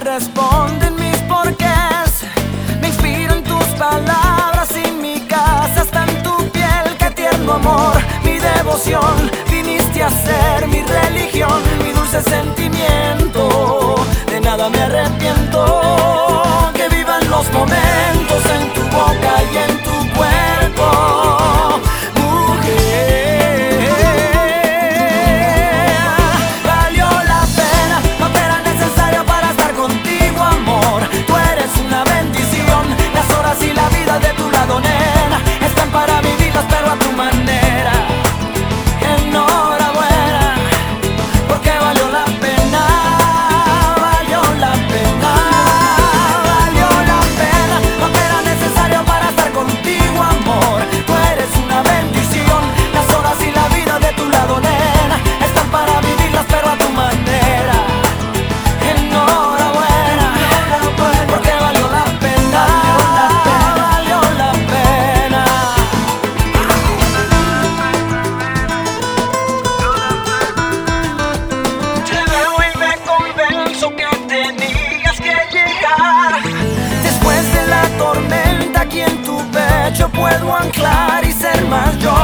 responden mis porqués, me inspiran tus palabras. Después de la tormenta aquí en tu pecho puedo anclar y ser más yo.